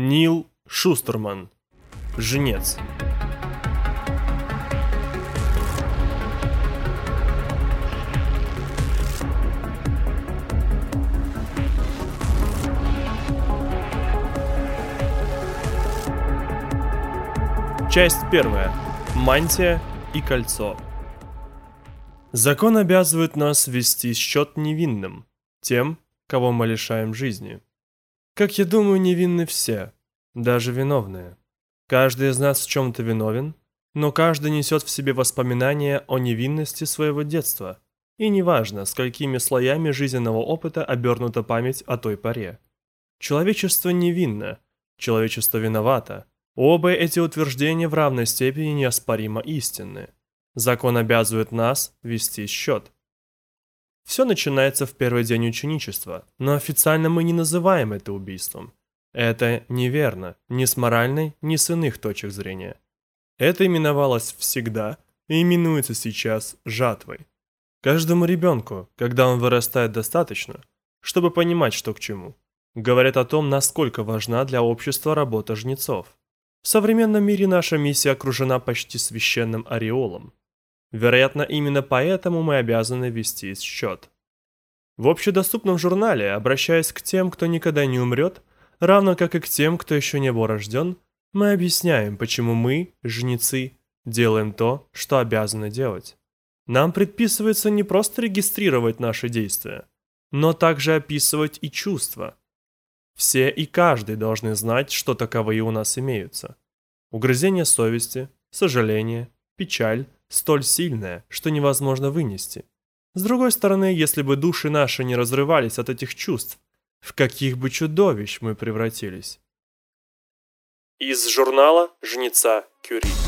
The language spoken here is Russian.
Нил Шустерман. Женец. Часть первая. Мантия и кольцо. Закон обязывает нас вести счет невинным, тем, кого мы лишаем жизни. Как я думаю, невинны все, даже виновные. Каждый из нас в чем-то виновен, но каждый несет в себе воспоминания о невинности своего детства. И неважно, сколькими слоями жизненного опыта обернута память о той поре. Человечество невинно, человечество виновато. Оба эти утверждения в равной степени неоспоримо истинны. Закон обязывает нас вести счет. Все начинается в первый день ученичества, но официально мы не называем это убийством. Это неверно, ни с моральной, ни с иных точек зрения. Это именовалось всегда и именуется сейчас жатвой. Каждому ребенку, когда он вырастает достаточно, чтобы понимать, что к чему, говорят о том, насколько важна для общества работа жнецов. В современном мире наша миссия окружена почти священным ореолом. Вероятно, именно поэтому мы обязаны вести счет. В общедоступном журнале, обращаясь к тем, кто никогда не умрет, равно как и к тем, кто еще не был рожден, мы объясняем, почему мы, жнецы, делаем то, что обязаны делать. Нам предписывается не просто регистрировать наши действия, но также описывать и чувства. Все и каждый должны знать, что таковые у нас имеются. Угрызение совести, сожаление, печаль – столь сильное, что невозможно вынести. С другой стороны, если бы души наши не разрывались от этих чувств, в каких бы чудовищ мы превратились? Из журнала «Жнеца Кюри»